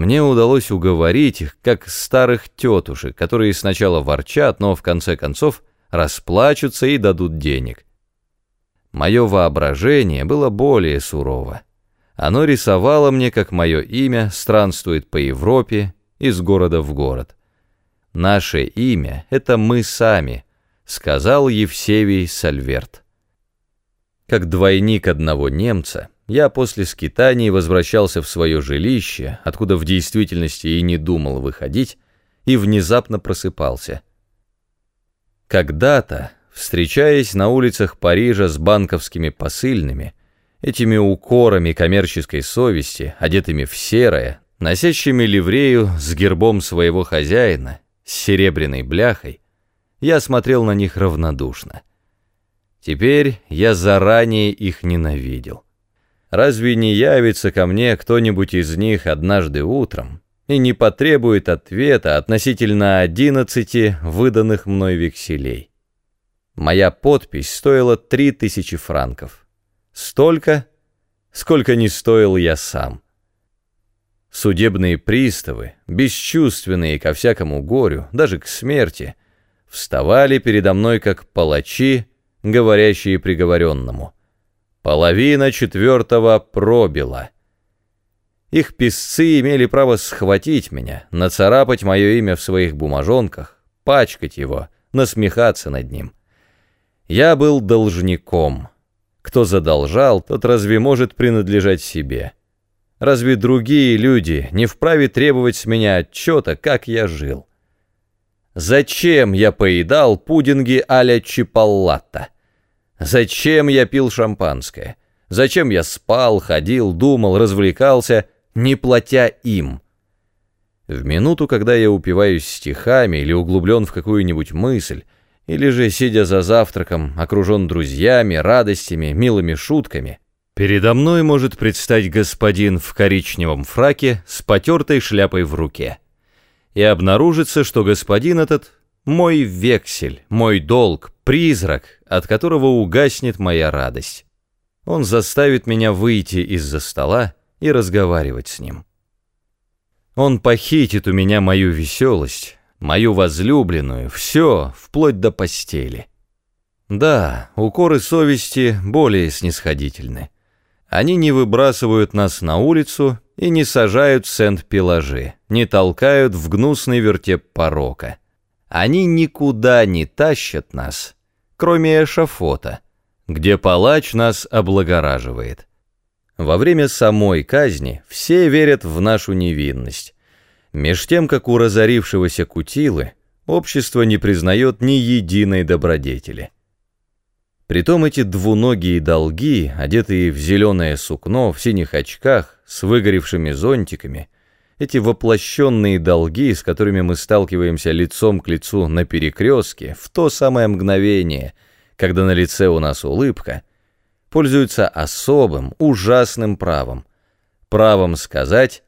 Мне удалось уговорить их, как старых тетушек, которые сначала ворчат, но в конце концов расплачутся и дадут денег. Мое воображение было более сурово. Оно рисовало мне, как мое имя странствует по Европе из города в город. Наше имя — это мы сами, сказал Евсевий Сальверт. Как двойник одного немца, я после скитаний возвращался в свое жилище, откуда в действительности и не думал выходить, и внезапно просыпался. Когда-то, встречаясь на улицах Парижа с банковскими посыльными, этими укорами коммерческой совести, одетыми в серое, носящими ливрею с гербом своего хозяина, с серебряной бляхой, я смотрел на них равнодушно. Теперь я заранее их ненавидел. Разве не явится ко мне кто-нибудь из них однажды утром и не потребует ответа относительно одиннадцати выданных мной векселей? Моя подпись стоила три тысячи франков. Столько, сколько не стоил я сам. Судебные приставы, бесчувственные ко всякому горю, даже к смерти, вставали передо мной как палачи, говорящие приговоренному — Половина четвертого пробила. Их писцы имели право схватить меня, нацарапать мое имя в своих бумажонках, пачкать его, насмехаться над ним. Я был должником. Кто задолжал, тот разве может принадлежать себе? Разве другие люди не вправе требовать с меня отчета, как я жил? Зачем я поедал пудинги а-ля Чипаллата? Зачем я пил шампанское? Зачем я спал, ходил, думал, развлекался, не платя им? В минуту, когда я упиваюсь стихами или углублен в какую-нибудь мысль, или же, сидя за завтраком, окружен друзьями, радостями, милыми шутками, передо мной может предстать господин в коричневом фраке с потертой шляпой в руке. И обнаружится, что господин этот — мой вексель, мой долг, призрак, от которого угаснет моя радость. Он заставит меня выйти из-за стола и разговаривать с ним. Он похитит у меня мою веселость, мою возлюбленную, все, вплоть до постели. Да, укоры совести более снисходительны. Они не выбрасывают нас на улицу и не сажают в сент-пелажи, не толкают в гнусный вертеп порока. Они никуда не тащат нас, кроме эшафота, где палач нас облагораживает. Во время самой казни все верят в нашу невинность, меж тем, как у разорившегося Кутилы общество не признает ни единой добродетели. Притом эти двуногие долги, одетые в зеленое сукно, в синих очках, с выгоревшими зонтиками, эти воплощенные долги, с которыми мы сталкиваемся лицом к лицу на перекрестке, в то самое мгновение, когда на лице у нас улыбка, пользуются особым, ужасным правом. Правом сказать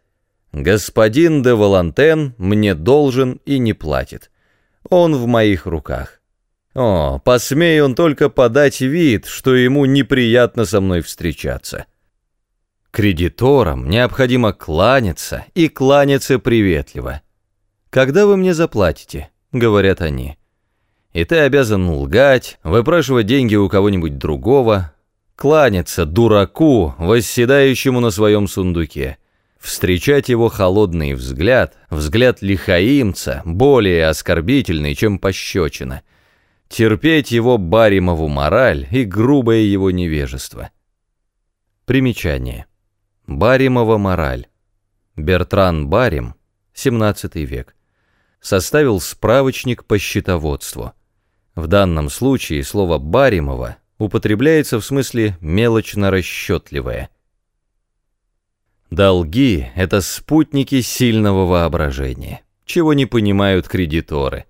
«Господин де Валантен мне должен и не платит. Он в моих руках». О, посмей он только подать вид, что ему неприятно со мной встречаться. Кредиторам необходимо кланяться и кланяться приветливо. «Когда вы мне заплатите?» — говорят они. И ты обязан лгать, выпрашивать деньги у кого-нибудь другого, кланяться дураку, восседающему на своем сундуке, встречать его холодный взгляд, взгляд лихаимца, более оскорбительный, чем пощечина, терпеть его баримову мораль и грубое его невежество. Примечание. Баримова мораль. Бертран Барим, 17 век, составил справочник по счетоводству. В данном случае слово «баримова» употребляется в смысле «мелочно-расчетливое». Долги — это спутники сильного воображения, чего не понимают кредиторы.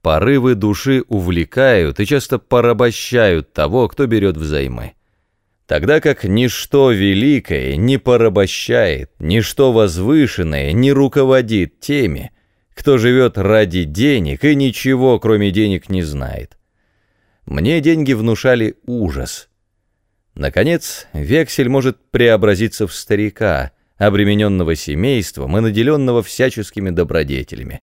Порывы души увлекают и часто порабощают того, кто берет взаймы тогда как ничто великое не порабощает, ничто возвышенное не руководит теми, кто живет ради денег и ничего, кроме денег, не знает. Мне деньги внушали ужас. Наконец, вексель может преобразиться в старика, обремененного семейством и наделенного всяческими добродетелями.